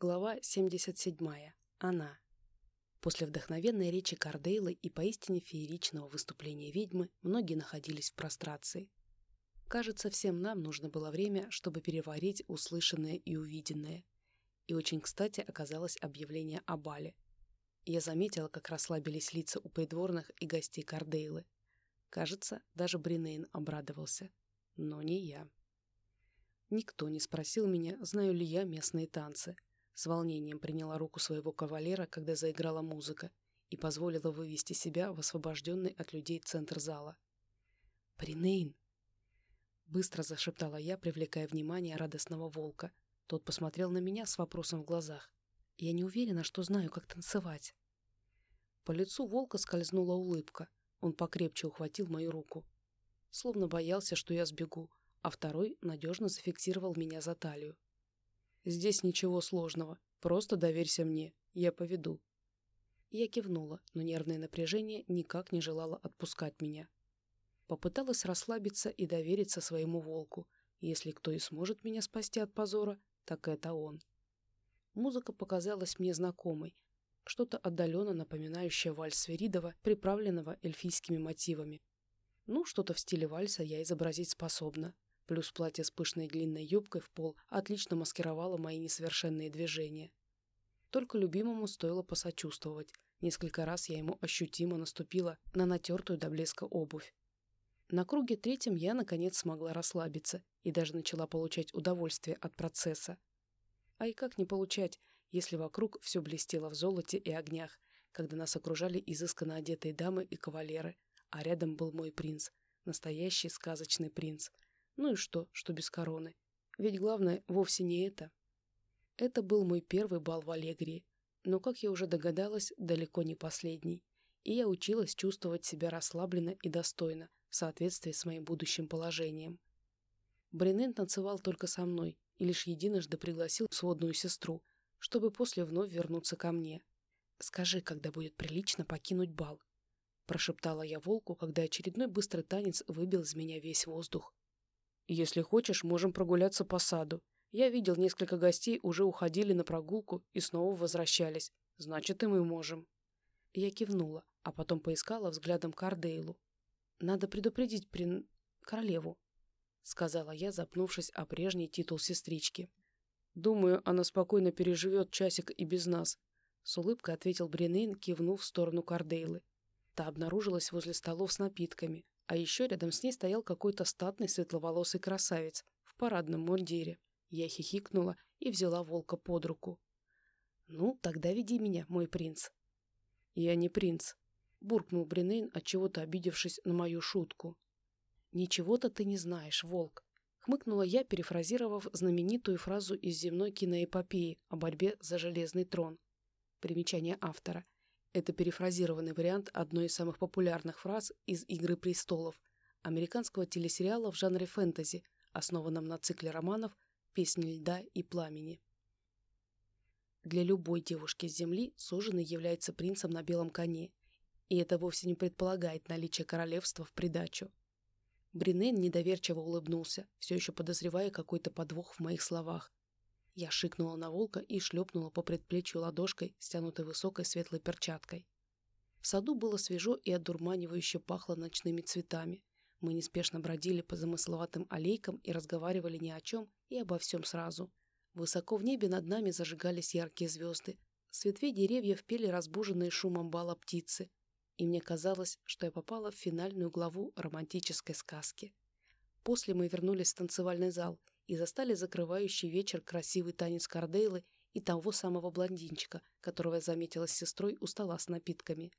Глава 77. Она. После вдохновенной речи Кардейлы и поистине фееричного выступления ведьмы многие находились в прострации. Кажется, всем нам нужно было время, чтобы переварить услышанное и увиденное. И очень кстати оказалось объявление о бале. Я заметила, как расслабились лица у придворных и гостей Кардейлы. Кажется, даже Бринейн обрадовался. Но не я. Никто не спросил меня, знаю ли я местные танцы – с волнением приняла руку своего кавалера, когда заиграла музыка, и позволила вывести себя в освобожденный от людей центр зала. «Принейн!» Быстро зашептала я, привлекая внимание радостного волка. Тот посмотрел на меня с вопросом в глазах. «Я не уверена, что знаю, как танцевать». По лицу волка скользнула улыбка. Он покрепче ухватил мою руку. Словно боялся, что я сбегу, а второй надежно зафиксировал меня за талию. Здесь ничего сложного. Просто доверься мне. Я поведу». Я кивнула, но нервное напряжение никак не желало отпускать меня. Попыталась расслабиться и довериться своему волку. Если кто и сможет меня спасти от позора, так это он. Музыка показалась мне знакомой, что-то отдаленно напоминающее вальс Сверидова, приправленного эльфийскими мотивами. Ну, что-то в стиле вальса я изобразить способна, Плюс платье с пышной длинной юбкой в пол отлично маскировало мои несовершенные движения. Только любимому стоило посочувствовать. Несколько раз я ему ощутимо наступила на натертую до блеска обувь. На круге третьем я, наконец, смогла расслабиться и даже начала получать удовольствие от процесса. А и как не получать, если вокруг все блестело в золоте и огнях, когда нас окружали изысканно одетые дамы и кавалеры, а рядом был мой принц, настоящий сказочный принц — ну и что, что без короны? Ведь главное вовсе не это. Это был мой первый бал в Аллегрии, но, как я уже догадалась, далеко не последний. И я училась чувствовать себя расслабленно и достойно, в соответствии с моим будущим положением. Бринен танцевал только со мной и лишь единожды пригласил сводную сестру, чтобы после вновь вернуться ко мне. «Скажи, когда будет прилично покинуть бал», – прошептала я волку, когда очередной быстрый танец выбил из меня весь воздух. Если хочешь, можем прогуляться по саду. Я видел, несколько гостей уже уходили на прогулку и снова возвращались. Значит, и мы можем. Я кивнула, а потом поискала взглядом Кардейлу. Надо предупредить прин... королеву, сказала я, запнувшись о прежний титул сестрички. Думаю, она спокойно переживет часик и без нас, с улыбкой ответил Бринейн, кивнув в сторону Кардейлы. Та обнаружилась возле столов с напитками, а еще рядом с ней стоял какой-то статный светловолосый красавец в парадном мундире. Я хихикнула и взяла волка под руку. «Ну, тогда веди меня, мой принц». «Я не принц», — буркнул Бринейн, отчего-то обидевшись на мою шутку. «Ничего-то ты не знаешь, волк», — хмыкнула я, перефразировав знаменитую фразу из земной киноэпопеи о борьбе за железный трон. Примечание автора — это перефразированный вариант одной из самых популярных фраз из «Игры престолов» американского телесериала в жанре фэнтези, основанном на цикле романов «Песни льда и пламени». Для любой девушки с Земли суженый является принцем на белом коне, и это вовсе не предполагает наличие королевства в придачу. Бринен недоверчиво улыбнулся, все еще подозревая какой-то подвох в моих словах, я шикнула на волка и шлепнула по предплечью ладошкой, стянутой высокой светлой перчаткой. В саду было свежо и одурманивающе пахло ночными цветами. Мы неспешно бродили по замысловатым аллейкам и разговаривали ни о чем и обо всем сразу. Высоко в небе над нами зажигались яркие звезды. С ветвей деревьев пели разбуженные шумом бала птицы. И мне казалось, что я попала в финальную главу романтической сказки. После мы вернулись в танцевальный зал – и застали закрывающий вечер красивый танец Кардейлы и того самого блондинчика, которого я заметила с сестрой у стола с напитками.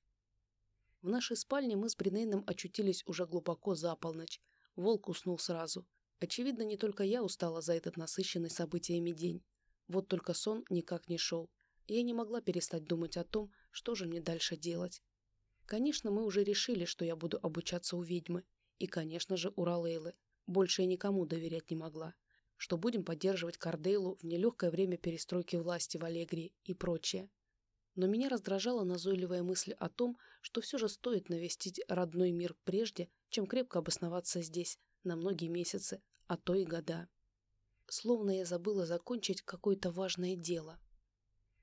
В нашей спальне мы с Бринейном очутились уже глубоко за полночь. Волк уснул сразу. Очевидно, не только я устала за этот насыщенный событиями день. Вот только сон никак не шел. я не могла перестать думать о том, что же мне дальше делать. Конечно, мы уже решили, что я буду обучаться у ведьмы. И, конечно же, у Ралейлы. Больше я никому доверять не могла что будем поддерживать Кардейлу в нелегкое время перестройки власти в Аллегрии и прочее. Но меня раздражала назойливая мысль о том, что все же стоит навестить родной мир прежде, чем крепко обосноваться здесь на многие месяцы, а то и года. Словно я забыла закончить какое-то важное дело.